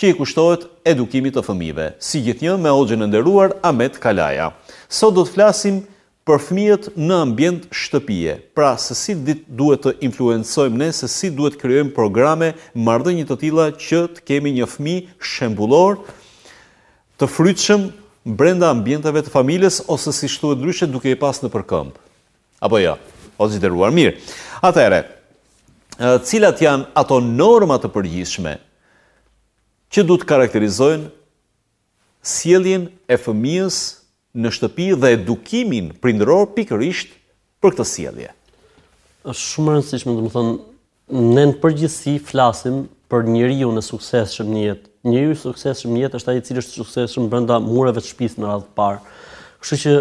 që i kushtohet edukimit të fëmijëve, si gjithnjë me hoxhën e nderuar Ahmet Kalaja. Sot do të flasim për fëmijët në ambient shtëpie, pra se si duhet të influencojmë ne, se si duhet të krijojmë programe, marrëdhënie të tilla që të kemi një fëmijë shembullor, të frytshëm brenda ambienteve të familjes ose siç thuhet ndryshe duke i pasë nëpër këmbë. Apo jo, hoxhë i nderuar, mirë. Atëherë, cilat janë ato norma të përgjithshme që duhet të karakterizojnë sjelljen e fëmijës në shtëpi dhe edukimin prindëror pikërisht për këtë sjellje. Është shumë e rëndësishme, domethënë Ne në përgjithësi flasim për njeriun e suksesshëm në jetë. Njeriu i suksesshëm në jetë është ai i cili është i suksesshëm brenda mureve të shtëpisë në radhë të parë. Kështu që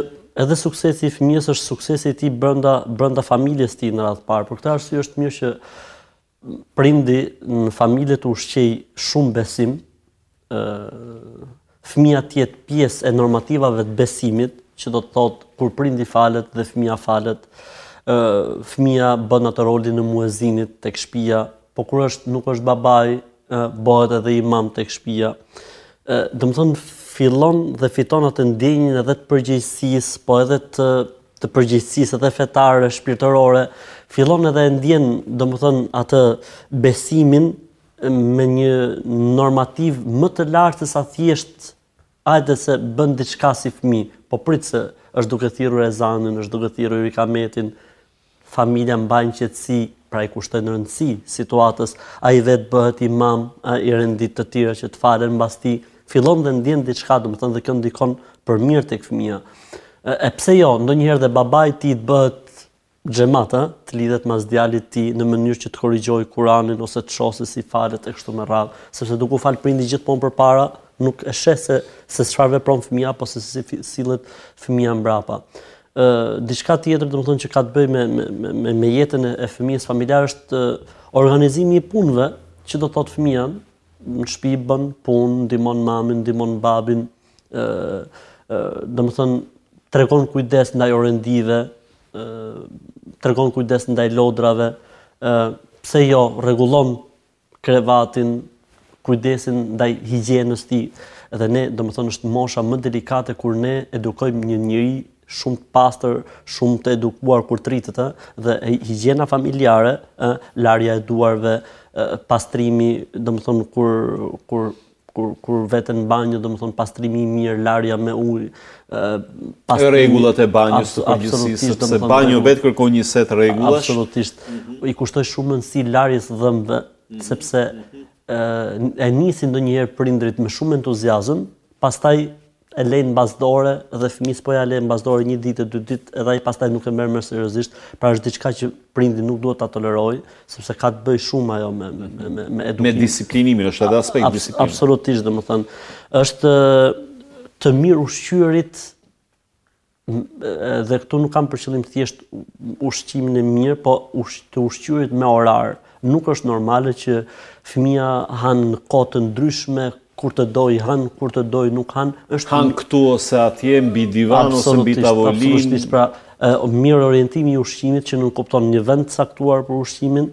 edhe suksesi i fëmijës është suksesi i tij brenda brenda familjes së tij në radhë të parë. Për këtë arsye është mirë që prindi në familje të ushqejë shumë besim, fëmija të jetë pjesë e normativave të besimit, që do të thotë kur prindi falet dhe fëmija falet, ë fëmija bën atë rolin e muezinit tek shtëpia, po kur është nuk është babai, ë bëhet edhe imam tek shtëpia. ë domethënë fillon dhe fiton atë ndjenjën edhe të përgjegjësisë, po edhe të të përgjegjësisë edhe fetare, shpirtërore, fillon edhe e ndjen, domethënë atë besimin me një normativ më të lartë se sa thjesht hajde se bën diçka si fëmijë, po prit se është duke thirrur ezanin, është duke thirrur ikametin, familja mbajnë qetësi, pra i kushtojnë rëndësi situatës, ai vetë bëhet imam, ai rendit të tjerët që të falen mbas tij, fillon dhe ndjen diçka, domethënë dhe kjo ndikon për mirë tek fëmija. E pse jo, ndonjëherë dhe babai i tij të bëhet Xhemat, a, të lidhet mas djalit të tij në mënyrë që të korrigjojë Kuranin ose të shohë se si falet e kështu me radhë, sepse duke u falë prindi gjithmonë përpara nuk e sheh se se çfarë vepron fëmija apo se si sillet fëmija mbrapa. Ë diçka tjetër domethënë që ka të bëjë me me me me jetën e fëmijës familjar është organizimi i punëve që do të thotë fëmija në shtëpi bën punë, ndihmon mamin, ndihmon babin, ë ë domethënë tregon kujdes ndaj orendive, ë tregon kujdes ndaj lodrave, ë pse jo rregullon krevatin, kujdesin ndaj higjienës së tij dhe ne domethënë është mosha më delikate kur ne edukojmë një njeri shumë të pastër, shumë të edukuar kur të rritet, dhe higjiena familjare, larja e duarve, pastrimi, domethënë kur, kur kur kur vete në banjë, domethënë pastrimi i mirë, larja me ujë, ë pas rregullat e banjës në përgjithësi, sepse banja vetë kërkon një set rregullash. Absolutisht. I kushtoj shumë rëndësi larjes dhëmbëve, mhm. sepse ë e nisin ndonjëherë prindërit me shumë entuziazëm, pastaj e lënë mbas dore dhe fëmijës po ia lënë mbas dore një ditë dy ditë edhe ai pastaj nuk e merr më seriozisht, pra është diçka që prindi nuk duhet ta tolerojë, sepse ka të bëjë shumë ajo me me me me, me edukim. Me disiplinimin është edhe aspekt Abs disiplin. Absolutisht, domethënë, është të mirushqyerit dhe këtu nuk kam për qëllim thjesht ushqimin e mirë, po të ushqyerit me orar. Nuk është normale që fëmija ha në kohë të ndryshme, kur të dojë han, kur të dojë nuk han, është han këtu ose atje mbi divan ose mbi tavolinë. Absolutisht, pra, mirorientimi i ushqimit që nënkupton një vend të caktuar për ushqimin,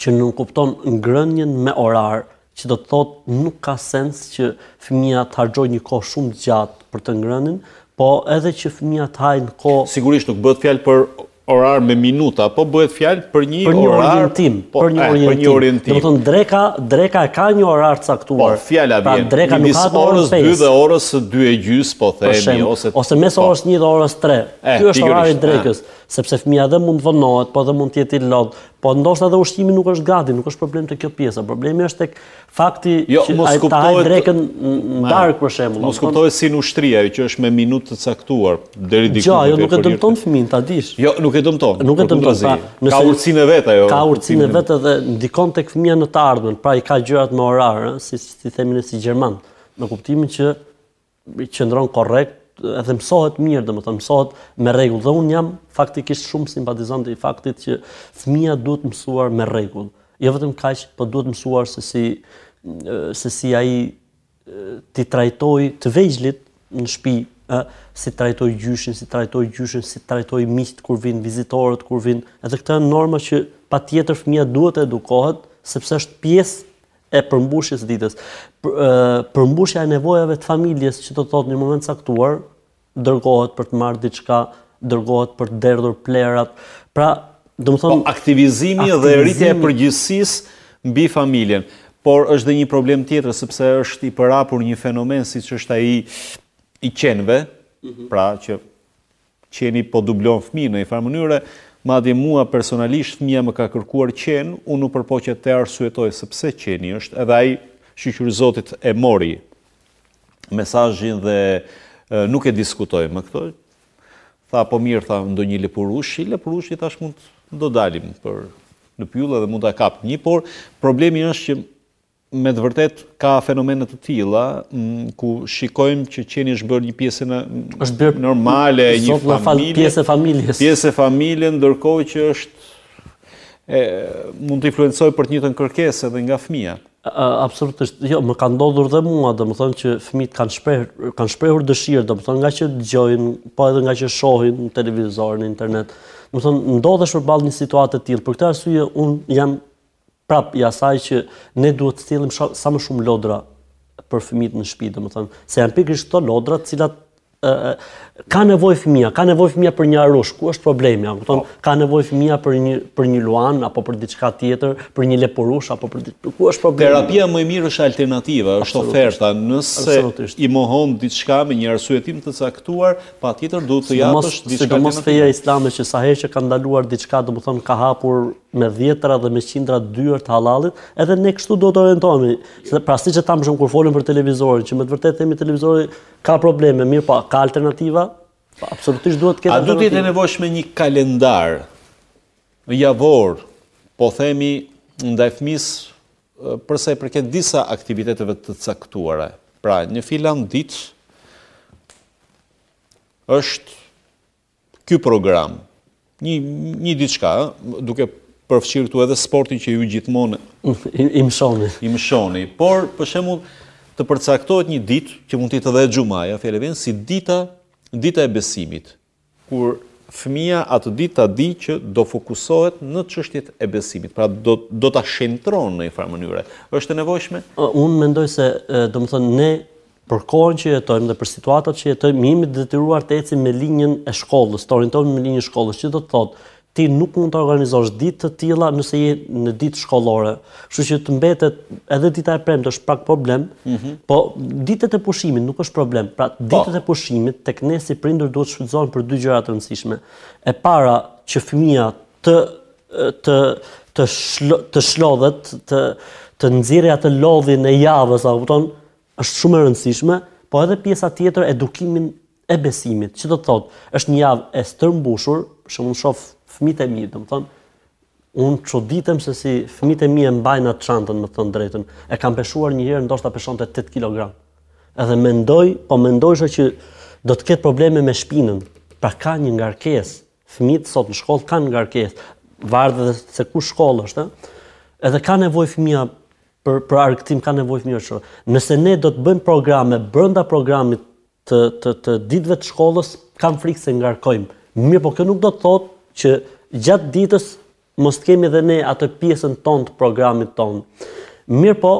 që nënkupton ngrënien me orar, që do të thotë nuk ka sens që fëmija të harxhojë një kohë shumë të gjatë për të ngrënë, po edhe që fëmija të hajë në kohë Sigurisht nuk bëhet fjalë për orar me minuta, po bëhet fjalë për një orar, po, për një orientim, për një orientim. Domethënë dreka, dreka e ka një orar të caktuar. Po fjala pra, vjen. Pra dreka nuk ka orës 2 dhe orës 2 e gjysmë, po themi, ose ose mes po. orës 1 dhe orës 3. Ky është orari i drekës. sepse fëmija dhe mund të vonohet, po dhe mund të jetë i lodhur, po ndoshta edhe ushqimi nuk është gati, nuk është problem te kjo pjesa. Problemi është tek fakti jo, që ai ta hajë drekën në darkë për shembull. Mos kuptohet si në ushtri ajo që është me minutë të caktuar deri diku. Jo, ajo nuk e dëmton fëmijën, ta dish. Jo, nuk e dëmton. Nuk e po dëmton. Pra, nëse ka urtësinë e vet ajo. Ka urtësinë e vet edhe ndikon tek fëmija në të ardhmen, pra i ka gjërat me orar, si si themi ne si gjerman, në kuptimin që qëndron korrekt edhe mësohet mirë, domethënë mësohet me rregull. Dhe unë jam faktikisht shumë simpatizant i faktit që fëmija duhet mësuar me rregull. Jo vetëm kaq, po duhet mësuar se si, se si a i ti trajtoj të vejgjlit në shpi, ë si të trajtojë gjyshin, si të trajtojë gjyshen, si të trajtojë miqtë kur vijnë, vizitorët kur vijnë. Edhe këto janë norma që patjetër fëmija duhet të edukohet, sepse është pjesë e përmbushjes së ditës. Përmbushja e nevojave të familjes që do të thotë në një moment të caktuar, dërgohet për të marrë diçka, dërgohet për të derdhur plehrat. Pra, domethënë po, aktivizimi dhe rritja e përgjegjësisë mbi familjen. Por është dhe një problem tjetër sepse është i përhapur një fenomen siç është ai i qenve, mhm. pra që Qeni po dublon fëmijë në një farë mënyre, madje mua personalisht fëmija më ka kërkuar qen, unë u përpoqa ta arsyetoj se pse qeni është edhe ai shyqyr Zotit e mori mesazhin dhe nuk e diskutoi më këtë, tha po mirë tha ndonjë lepurush, lepurushi thashë mund do dalim për në pyll edhe mund ta kapim një, por problemi është që Me të vërtetë ka fenomene të tilla, ku shikojmë që qeni është bërë një pjesë në është bërë normale e një familje, pjesë e familjes. Pjesë e familjes, ndërkohë që është e mund të influencojë për të njëjtën kërkesë edhe nga fëmija. Absolutisht, jo, më ka ndodhur dhe mua, domethënë që fëmijët kanë shpreh, kanë shprehur dëshirë, domethënë ngaqë dëgjojnë, po edhe ngaqë shohin në televizor, në internet, domethënë, ndodhesh përballë një situate të tillë, për këtë arsye, unë jam Pro asaj që ne duhet të sjellim sa më shumë lodra për fëmijët në shtëpi, domethënë, se janë pikërisht këto lodra të cilat ka nevojë fëmija, ka nevojë fëmija për një arush, ku është problemi, a kupton? Po. Ka nevojë fëmija për një për një luan apo për diçka tjetër, për një lepurush apo për diçka, ku është problemi? Terapia më e mirë është alternativa, është oferta, nëse i mohon diçka me një arsyetim të caktuar, patjetër duhet të japësh diçka tjetër. Sidomos feja islame që sa herë që ka ndaluar diçka, domethënë ka hapur me dhjetëra dhe me qindra dyer të halallit, edhe ne kështu duhet të orientohemi. Se pra siç e thamë shumë kur folëm për televizorin, që me të vërtetë themi televizori ka probleme, mirë pa, po, ka alternativa? Pa, po, absolutisht duhet të ketë alternativa. A do të jetë e nevojshme një kalendar javor, po themi ndaj fëmijës për sa i përket disa aktiviteteve të caktuara. Pra, një filan ditë është Ky program, një një diçka ë, duke përfshirë këtu edhe sportin që ju gjithmonë i mëshoni. I mëshoni, por për shembull të përcaktohet një ditë që mund të jetë edhe xhumaja, fjala vjen si dita dita e besimit, kur fëmija atë ditë ta di që do fokusohet në çështjet e besimit, pra do do ta shenjtëron në një farë mënyre. Është e nevojshme? Unë mendoj se, domethënë ne për kohën që jetojmë dhe për situatat që jetojmë, jemi të detyruar të ecim me linjën e shkollës, të orientohemi me linjën e shkollës, që do të thotë, ti nuk mund të organizosh ditë të tilla nëse je në ditë shkollore. Kështu që të mbetet edhe dita e premtë është pak problem, mm -hmm. po ditët e pushimit nuk është problem. Pra po. ditët po. e pushimit tek ne si prindër duhet të shfrytëzohen për dy gjëra të rëndësishme. E para që fëmija të të të shlo, të shlodhet, të të nxjerrë atë lodhjen e javës, a kupton? Është shumë e rëndësishme, po edhe pjesa tjetër edukimin e besimit, që do të thotë, është një javë e stërmbushur, për shembull shoh fëmijët e mi, domethënë unë çuditem se si fëmijët e mi e mbajnë atë çantën, me thënë të drejtën. E kam peshuar një herë, ndoshta peshonte 8 kg. Edhe mendoj, po mendojsha që do të ketë probleme me shpinën. Pra ka një ngarkesë. Fëmijët sot në shkollë kanë ngarkesë, varet edhe se ku shkollë është, ë? Edhe ka nevojë fëmija për për argëtim ka nevojë fëmija. Nëse ne do të bëjmë programe brenda programit të të të ditëve të shkollës, kam frikë se ngarkojmë. Mirëpo kjo nuk do të thotë që gjatë ditës mos të kemi edhe ne atë pjesën tonë të programit tonë. Mirëpo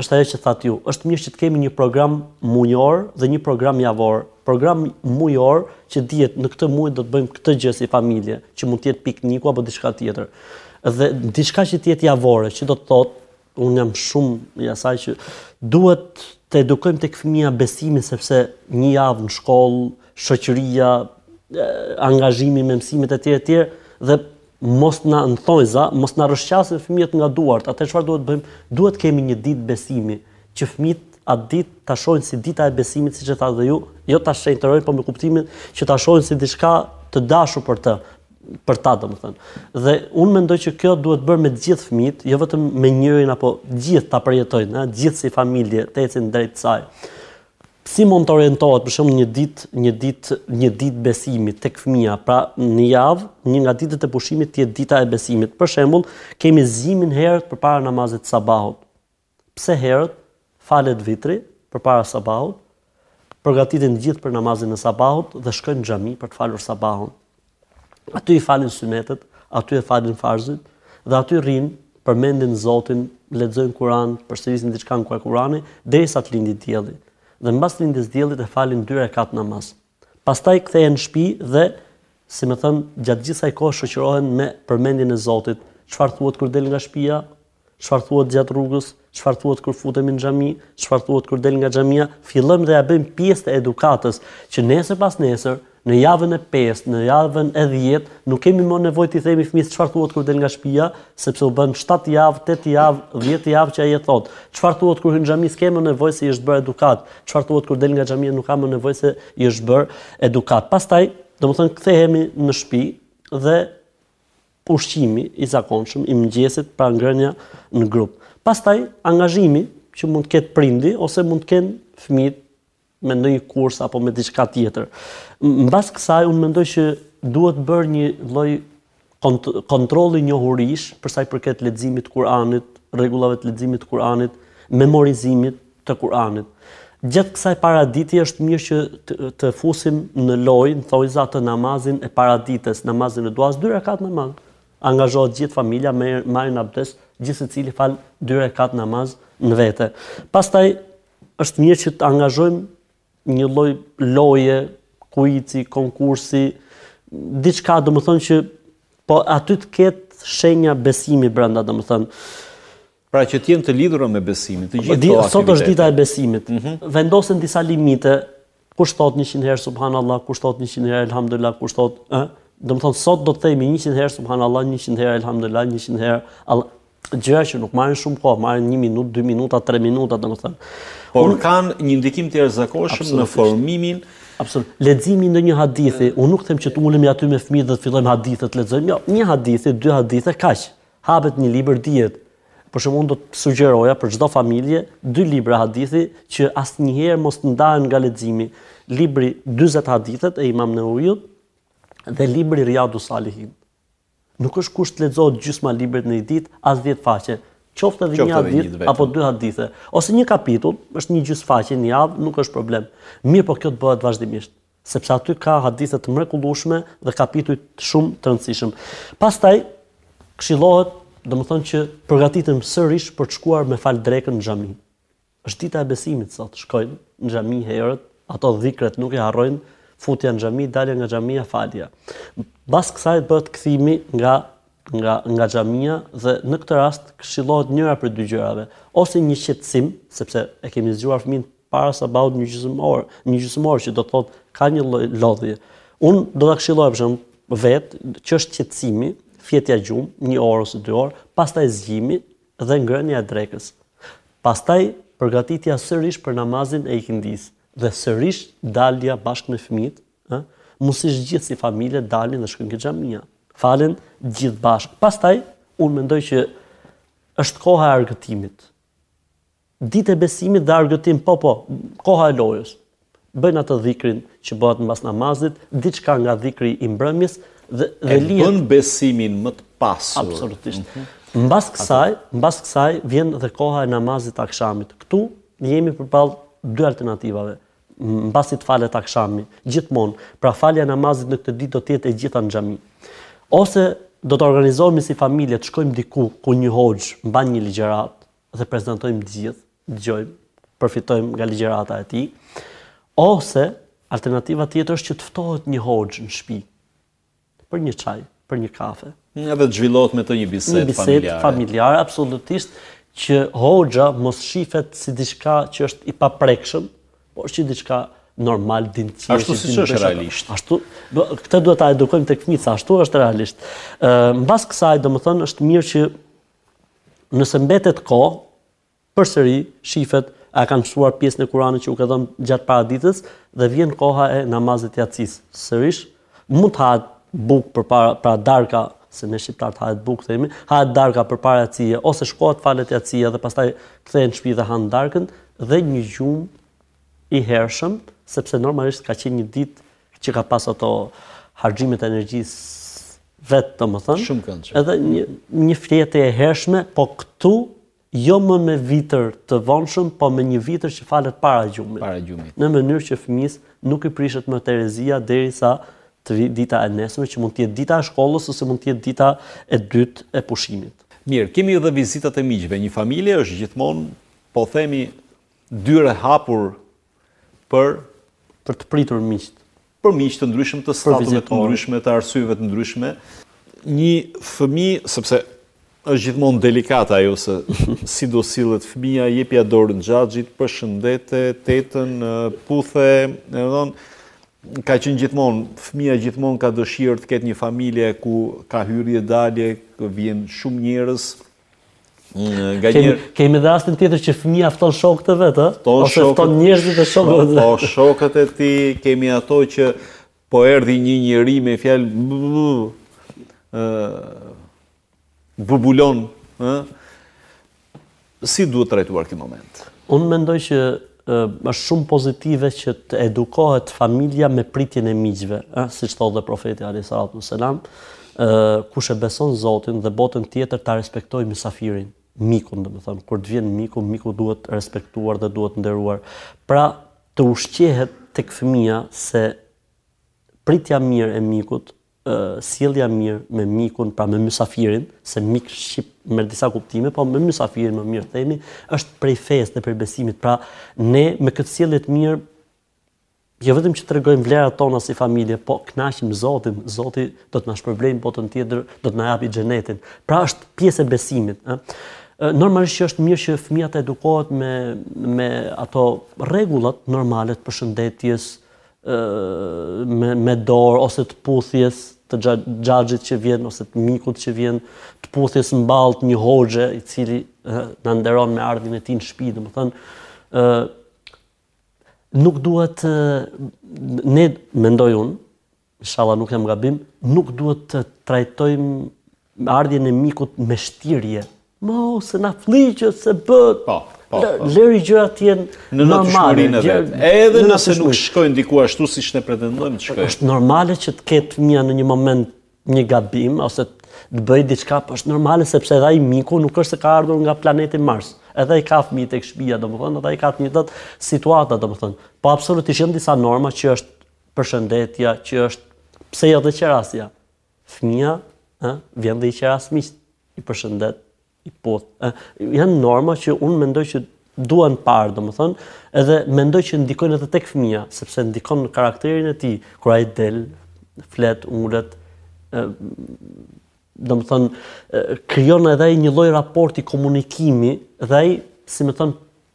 është ajo që thatë ju, është mirë që të kemi një program mujor dhe një program javor. Program mujor që dihet në këtë muaj do të bëjmë këtë gjë si familje, që mund të jetë pikniku apo diçka tjetër. Dhe diçka që të jetë javore, që do të thotë, unë jam shumë i asaj që duhet të edukojmë tek fëmija besimin sepse një javë në shkollë, shoqëria, angazhimi me mësimet e tjera e tjera dhe mos na, në thonjëza, mos na rrëshqasin fëmijët nga duart. Atëherë çfarë duhet të bëjmë? Duhet kemi një ditë besimi, që fëmijët atë ditë ta shohin si dita e besimit, siç e thatë dhe ju, jo ta shenjtërojnë, por me kuptimin që ta shohin si diçka të dashur për të, për ta domethënë. Dhe unë mendoj që kjo duhet bërë me të gjithë fëmijët, jo vetëm me njërin po gjithë ta përjetojnë, ëh, gjithë si familje të ecin drejt saj. Si mund të orientohet për shembull një ditë, një ditë, një ditë besimi tek fëmija, pra në javë, një nga ditët e pushimit të jetë dita e besimit. Për shembull, kemi zgjimin herët përpara namazit të sabahut. Pse herët? Falet vitri përpara sabahut, përgatiten të gjithë për namazin e sabahut dhe shkojnë në xhami për të falur sabahun. Aty i falin synetet, aty e falin farzin dhe aty rrinë, përmendin Zotin, lexojnë Kur'an, përsërisin diçka nga Kur'ani derisa të lindi dielli. Dhe mbas lindjes diellit e falin dy rekat namaz. Pastaj kthehen në shpi dhe, si me thënë, gjatë gjithë kësaj kohe shoqërohen me përmendjen e Zotit, çfarë thuhet kur del nga shpia, çfarë thuhet gjatë rrugës, çfarë thuhet kur futemi në xhami, çfarë thuhet kur del nga xhamia, fillojmë dhe ia bëjmë pjesë të edukatës, që nesër pas nesër, në javën e pestë, në javën e dhjetë, nuk kemi më nevojë t'i themi fëmijës çfarë thuhet kur del nga shpia, sepse u bën shtatë javë, tetë javë, dhjetë javë që ai e thotë. Çfarë thuhet kur hyn në xhami, s'ke më nevojë se i është bërë edukatë. Çfarë thuhet kur del nga xhamia nuk ka më nevojë se i është bërë edukatë. Pastaj, domethënë kthehemi në shpi dhe ushqimi i zakonshëm i mëngjesit pra ngrënia në grup. Pastaj angazhimi që mund të ketë prindi ose mund të kenë fëmijët me ndonjë kurs apo me diçka tjetër. Mbas kësaj unë mendoj që duhet bërë një lloj kontrolli njohurish për sa i përket leximit të Kuranit, rregullave të leximit të Kuranit, memorizimit të Kuranit. Gjatë kësaj paraditje është mirë që të, të fusim në lojë, në thonjëza, atë namazin e paradites, namazin e duhasë, dy rekat namaz. Angazhohet gjithë familja, marrin abdes, gjithë secili fal dy rekat namaz në vete. Pastaj është mirë që të angazhojmë një lloj loje, kuici, konkursi, diçka domethënë që po aty të ketë shenja besimi brenda domethënë. Pra që të jenë të lidhura me besimin, të gjithë këto Sot është dita e besimit. Mm -hmm. Vendosen disa limite, kush thot 100 herë subhanallahu, kush thot 100 herë elhamdulillah, kush thot, ë, domethënë sot do të themi 100 herë subhanallahu, 100 herë elhamdulillah, 100 herë Allah. gjëra që nuk marrin shumë kohë, marrin 1 minutë, 2 minuta, 3 minuta, domethënë. Por unë... kanë një ndikim të jashtëzakonshëm në formimin Absolut. Leximi ndonjë hadithi, unë nuk them që të ulemi aty me fëmijët dhe të fillojmë hadithe të lexojmë. Jo, një hadith, dy hadithe kaq. Hapet një libër dihet. Për shembull, unë do të sugjeroja për çdo familje dy libra hadithi që asnjëherë mos të ndahen nga leximi. Libri 40 hadithet e Imam Neveviut dhe libri Riyadus Salihin. Nuk është kusht të lexohet gjysma e librit në një ditë, as dhjetë faqe, qoftë edhe një hadith apo dy hadithe, ose një kapitull, është një gjysmë faqe në javë, nuk është problem. Mirëpo kjo të bëhet vazhdimisht, sepse aty ka hadithe të mrekullueshme dhe kapituj shumë të rëndësishëm. Pastaj këshillohet, domethënë që përgatitem sërish për të shkuar me fal drekën në xhami. Është dita e besimit sot, shkojnë në xhami herët, ato dhikret nuk i harrojnë, futja në xhami, dalja nga xhamia, falja. Mbas kësaj bëhet kthimi nga nga nga xhamia dhe në këtë rast këshillohet njëra prej dy gjërave, ose një qetësim, sepse e kemi zgjuar fëmijën para sabahut një gjysmë orë, një gjysmë orë që do të thotë ka një lodhje. Un do ta këshilloj për vet që është qetësimi, fjetja gjum, një orë ose dy orë, pastaj zgjimi, dhe ngrënia e drekës. Pastaj përgatitja sërish për namazin e ikindisë dhe sërish dalja bashkë me fëmijët, ë? Mundësisht gjithë si familje dalin dhe shkojnë ke xhamia. Falen gjithë bashkë. Pastaj unë mendoj që është koha e argëtimit. Ditë e besimit dhe argëtim po po, koha e lojës. Bëjnë atë dhikrin që bëhet mbas namazit, diçka nga dhikri i mbrëmjes dhe dhe lihet. E bën besimin më të pasur. Absolutisht. Mbas kësaj, mbas kësaj vjen dhe koha e namazit të akshamit. Ktu ne jemi përballë dy alternativave. Mbasi të falet akshami, gjithmonë, pra falja e namazit në këtë ditë do të jetë e gjitha në xhami. Ose do të organizohemi si familje, të shkojmë diku ku një hoxh mban një ligjërat, dhe prezentojmë të gjithë, dëgjojmë, përfitojmë nga ligjërata e tij, ose alternativa tjetër është që të ftohet një hoxhë në shtëpi për një çaj, për një kafe. Edhe të zhvillohet me të një bisedë familjare. Një bisedë familjare, familjare absolutisht që hoxha mos shifet si diçka që është i paprekshëm, por që diçka normale, njeri i thjesht. Ashtu siç është realisht. Ashtu, këtë duhet ta edukojmë tek fëmijët, ashtu është realisht. Ë, mbas kësaj, domethënë është mirë që Nëse mbetet kohë, përsëri shifet a kanë mësuar pjesën e Kuranit që u ke dhënë gjatë paraditës dhe vjen koha e namazit të jacisë. Sërish, mund të hahet bukë, pra darka, se ne shqiptarët hahet bukë, themi, hahet darka përpara jacie, ose shkohet falet jacia dhe pastaj kthehen shpi dhe hanë darkën, dhe një gjumë i hershëm, sepse normalisht ka qenë një ditë që ka pas ato harxhime të energjisë vet, domethënë. Shumë këndshëm. Edhe një një fjetje e hershme, po këtu jo më me vitër të vonshëm, po me një vitër që falet para gjumit. Para gjumit. Në mënyrë që fëmijës nuk i prishet më terezia derisa të vi dita e nesme, që mund të jetë dita e shkollës, ose mund të jetë dita e dytë e pushimit. Mirë, kemi dhe vizitat e miqve, një familje është gjithmonë, po themi, Derë e hapur për. Për të pritur miqtë. Për miq të ndryshëm të statuve të ndryshme, të arsyeve të ndryshme. Një fëmijë, sepse është gjithmonë delikate ajo se si do sillet fëmija, jepja dorën xhaxhit, përshëndete, tetën, puthe, domethënë, ka qenë gjithmonë, fëmija gjithmonë ka dëshirë të ketë një familje ku ka hyrje dalje, vijnë shumë njerëz, Kemi, kemi dhe rastin tjetër që fëmija fton shokët e vet, ose shokët, fton njerëzit e shokët e vet. Po shokët e tij, kemi ato që po erdhi një njeri me fjalë bubulon, ë? Si duhet trajtuar ky moment? Unë mendoj që Është shumë pozitive që të edukohet familja me pritjen e miqve, ëh, siç thotë dhe profeti alejhi salatu selam, kush e beson Zotin dhe botën tjetër ta respektojë mysafirin, mikun, domethënë, kur të vjen miku, miku duhet respektuar dhe duhet nderuar. Pra, të ushqehet tek fëmija se pritja e mirë e mikut sjellja e mirë me mikun, pra me mysafirin, se mik shqip merr disa kuptime, po me mysafirin më mirë themi, është prej fesë dhe prej besimit. Pra ne me këtë sjellje të mirë jo vetëm që tregojmë vlerat tona si familje, po kënaqim Zotin, Zoti do të na shpërblejë në botën tjetër, do të na japë xhenetin. Pra është pjesë e besimit, ë. Normalisht që është mirë që fëmija të edukohet me me ato rregullat normale të përshëndetjes, me dorë ose të puthjes të xhaxhit që vjen ose të mikut që vjen të puthjes në ballë të një hoxhe i cili na nderon me ardhjen e tij në shtëpi, domethënë ë nuk duhet ne mendoj unë, inshallah nuk jam gabim, nuk duhet të trajtojmë Ardhjen e mikut me shtirje. Mo, se na flliqe, se bët. Po, po, po. Lëri gjërat të jenë normale. Në natyrshmërinë e vet. E edhe nëse nuk shkojnë diku ashtu siç ne pretendojmë të shkojnë. është normale që të ketë fëmija në një moment një gabim, ose të bëjë diçka, po është normale sepse edhe ai miku nuk është se ka ardhur nga planeti Mars. Edhe ai ka fëmijë tek shtëpia, domethënë, edhe ai ka të njëjtat situata, domethënë. Po absolutisht janë disa norma që është përshëndetja, që është pse jo dhe qerasja. Fëmija, ë, vjen dhe i qeras miqtë, i përshëndet, i puth, ë, janë norma që unë mendoj që duan parë, domethënë, edhe mendoj që ndikojnë edhe tek fëmija, sepse ndikon në karakterin e tij, kur ai del, flet, ulet, domethënë, krijon edhe ai një lloj raporti komunikimi, dhe ai, si me thënë,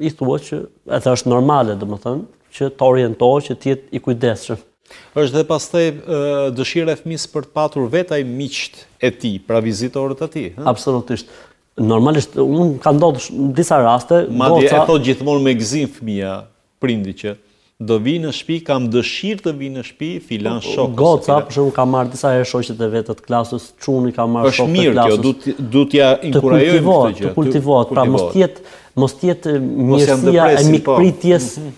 i thua që edhe është normale, domethënë, që ta orientosh që të jetë i kujdesshëm. është dhe pastaj dëshira e fëmijës për të patur vetë ai miqtë e tij, pra vizitorët e tij. Absolutisht. Normalisht, unë ka ndodhë disa raste. Madje e thotë gjithmonë me gëzim fëmija, prindi që do vijë në shtëpi, kam dëshirë të vijë në shtëpi filan po, shokës. Goca, për shembull, ka marrë disa herë shoqet e veta të klasës, çuni ka marrë shokët e klasës. Është mirë kjo, duhet duhet t'ja inkurajojmë këtë gjë. Të kultivohet, pra mos të jetë mos të jetë mirësia e po. mikpritjes mhm.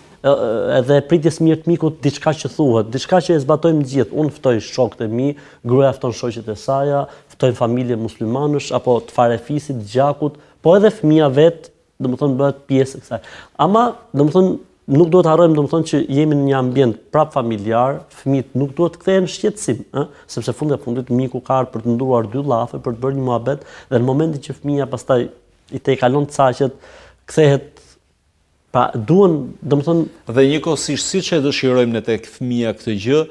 edhe pritjes mirë të mikut diçka që thuhet, diçka që e zbatojmë të gjithë. Unë ftoj shokët e mi, gruaja fton shoqet e saja, ftojmë familje muslimanësh apo të farefisit, të gjakut, po edhe fëmija vetë Domethënë bëhet pjesë e kësaj. Ama, domethënë nuk duhet të harrojmë domethënë që jemi në një ambient prap familjar, fëmijët nuk duhet të kthehen në shqetësim, ë, sepse fundi i fundit miku ka ardhur për të ndërruar dy llafe, për të bërë një muhabet dhe në momentin që fëmija pastaj i tejkalon caqet, kthehet pa duan, domethënë dhe njëkohësisht siç e dëshirojmë ne tek fëmija këtë gjë,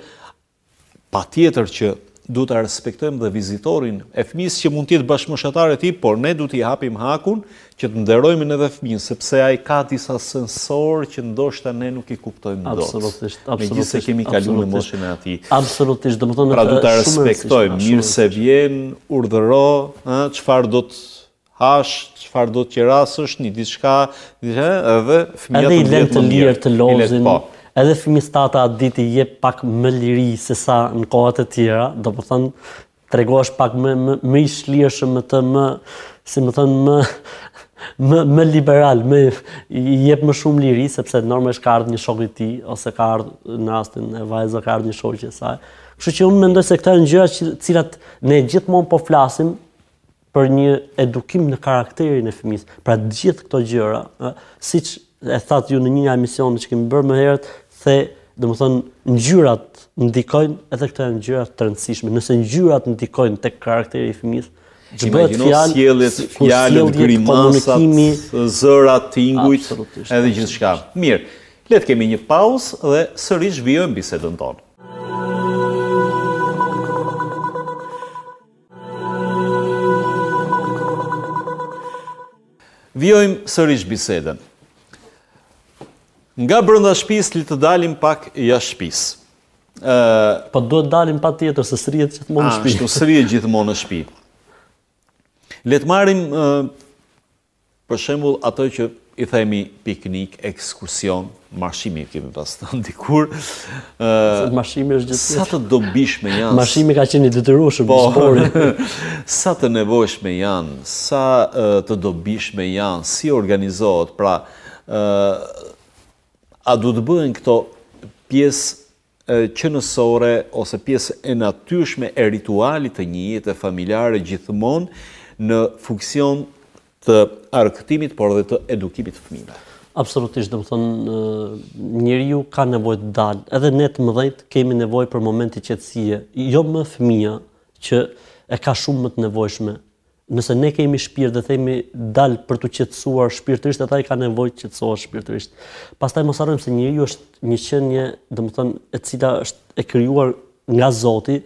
Patjetër që duhet ta respektojmë dhe vizitorin e fëmijës që mund të jetë bashkëmoshatar i tij, por ne duhet t'i japim hakun që të nderojmë edhe fëmijën, sepse ai ka disa sensorë që ndoshta ne nuk i kuptojmë dot. Absolutisht, absolutisht. Megjithëse kemi kaluar në moshën e tij. Absolutisht, domethënë pra duhet ta respektojmë, mirë se vjen, urdhëro, ë, çfarë do të Hash, çfarë do të qerasësh, një diçka, ëh, edhe fëmija të ndjehet më mirë. Edhe i lënë të lirë të lozin, edhe fëmijës të atë atë ditë i jep pak më liri se sa në kohët e tjera, domethënë, tregohesh pak më, më, më i shlirshëm më të më, si me thënë, më, më, më liberal, më, i jep më shumë liri, sepse normalisht ka ardhë një shok i tij, ose ka ardhë në rastin e vajzës, ka ardhë një shoqe e saj. Kështu që unë mendoj se këto janë gjëra të cilat ne gjithmonë po flasim, për një edukim në karakterin e fëmijës. Pra të gjithë këto gjëra, ë, siç e thatë ju në një nga emisionet që kemi bërë më herët, se domethënë ngjyrat ndikojnë, edhe këto janë gjëra të rëndësishme. Nëse ngjyrat ndikojnë tek karakteri i fëmijës, që bëhet fjalë sjelljet, fjalët, grimasat, zërat, tingujt, edhe gjithçka. Mirë. Le të kemi një pauzë dhe sërish vijojmë bisedën tonë. Vijojmë sërish bisedën. Nga brenda shpisë, le të dalim pak jashtë shpisë. Po duhet të dalim patjetër, se s'rrihet gjithmonë në shpi. Ashtu, s'rrihet gjithmonë në shpi. Le të marrim Për shembull, ato që i themi piknik, ekskursion, marshimi e kemi pas thënë dikur. Ë marshimi është gjithë. Sa të dobishme janë. Marshimi ka qenë i detyrueshëm po, sporti. sa të nevojshme janë, sa të dobishme janë, si organizohet, pra ë a duhet të bëhen këto pjesë qenësore ose pjesë e natyrshme e ritualit të një jete familjare gjithmonë në funksion të argëtimit por dhe të edukimit të fëmijëve. Absolutisht, domethënë njeriu ka nevojë të dalë. Edhe ne të mëdhenjtë kemi nevojë për momente qetësie, jo më fëmija që e ka shumë më të nevojshme Nëse ne kemi shpirt dhe themi dal për tu qetësuar shpirtërisht, ata i kanë nevojë të qetësohen shpirtërisht. Pastaj mos harrojmë se njeriu është një qenie, domethënë, e cila është e krijuar nga Zoti,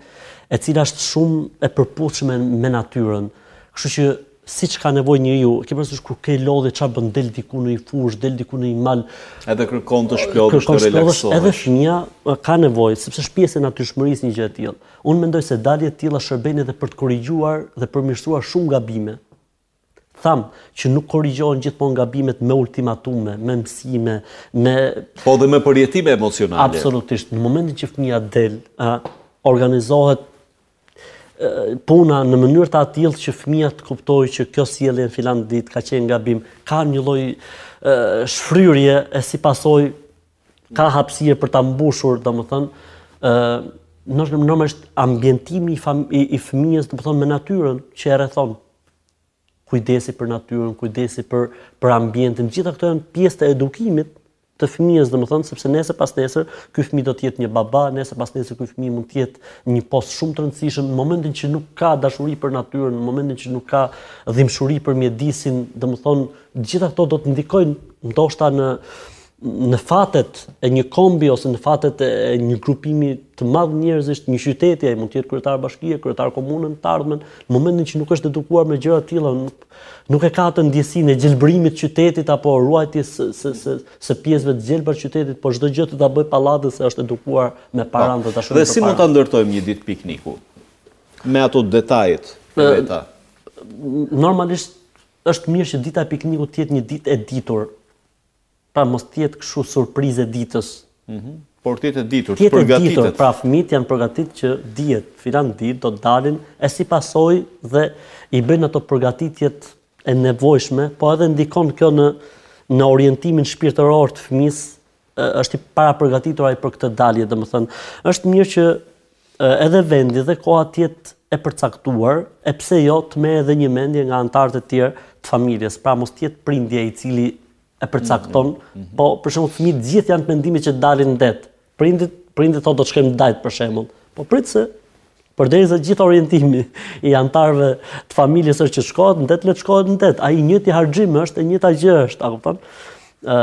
e cila është shumë e përputhshme me natyrën. Kështu që siç ka nevojë njeriu, ke parasysh kur ke lodhje çfarë bën del diku në një fushë, del diku në një mal, edhe kërkon të shplodhesh, të relaksohesh. Edhe fëmia ka nevojë, sepse është pjesë e natyrshmërisë një gjë e tillë. Unë mendoj se daljet e tilla shërbejnë edhe për të korrigjuar dhe përmirësuar shumë gabime. Thamë që nuk korrigjohen gjithmonë gabimet me ultimatume, me mësime, me Po dhe me përjetime emocionale. Absolutisht, në momentin që fëmija del, organizohet puna në mënyrë të atillë që fëmija të kuptojë që kjo sjellje në filan ditë ka qenë gabim, ka një lloj shfryrje e si pasojë ka hapësirë për ta mbushur, domethënë, ë uh, normalisht ambientimi i, fam, i, i fëmijës, domethënë me natyrën që e rrethon. Kujdesi për natyrën, kujdesi për për ambientin, gjitha këto janë pjesë të edukimit të fëmijës, domethënë, sepse nesër pasnesër ky fëmijë do të jetë një baba, nesër pasnesër ky fëmijë mund të ketë një post shumë të rëndësishëm në momentin që nuk ka dashuri për natyrën, në momentin që nuk ka dhimbshuri për mjedisin, domethënë, gjitha këto do të ndikojnë ndoshta në në fatet e një kombi ose në fatet e një grupimi të madh njerëzish, një qyteti ai mund të jetë kryetar bashkie, kryetar komune në të ardhmen, në momentin që nuk është edukuar me gjëra të tilla, nuk, nuk e ka atë ndjesinë e gjelbërimit të qytetit apo ruajtjes së së së, së pjesëve të gjelbra të qytetit, por çdo gjë të ta bëjë pallate se është edukuar me para po, dhe ta shkruaj. Dhe si mund ta ndërtojmë një ditë pikniku? Me ato detajet e veta. Normalisht është mirë që dita e piknikut të jetë një ditë e ditur, Pra mos të jetë kështu surprizë e ditës. Mhm. Por të jetë e ditur, të përgatitet. Të jetë e ditur, pra fëmijët janë përgatitur që dihet filan ditë do të dalin e si pasojë dhe i bëjnë ato përgatitjet e nevojshme, po edhe ndikon kjo në në orientimin shpirtëror të fëmijës, është i parapërgatitur ai për këtë dalje, domethënë, është mirë që edhe vendi dhe koha të jetë e përcaktuar, e pse jo të merret edhe një mendje nga anëtarët e tjerë të familjes, pra mos të jetë prindi ai i cili e përcakton, mhm, mhm. po për shembull fëmijët gjithë janë të mendimit që dalin në det. Prindi, prindi thotë do të shkojmë në Dajt për shembull. Po prit se përderisa gjithë orientimi i anëtarëve të familjes është që shkohet në det, le të shkohet në det. Ai i njëjti harxhim është, e njëjta gjë është, a kupton? Ë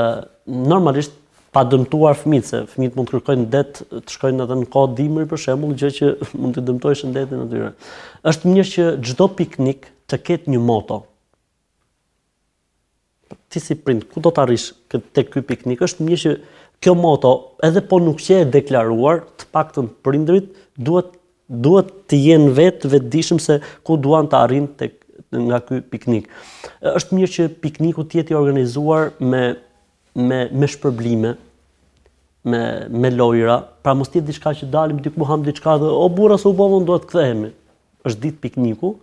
normalisht pa dëmtuar fëmijët, se fëmijët mund të kërkojnë det të shkojnë edhe në kohë dimri për shembull, gjë që mund të dëmtojë shëndetin e tyre. Është mirë që çdo piknik të ketë një moto. Ti si prind, ku do të arrish tek ky piknik? Është mirë që kjo moto, edhe po nuk qe e deklaruar, të paktën prindrit duhet duhet të jenë vetë vetëdijshëm se ku duan të arrijnë tek nga ky piknik. Është mirë që pikniku të jetë i organizuar me me me shpërblime, me me lojra, pra mos të jetë diçka që dalim diku ham diçka dhe o burra se u bë vonë do të kthehemi. Është ditë pikniku,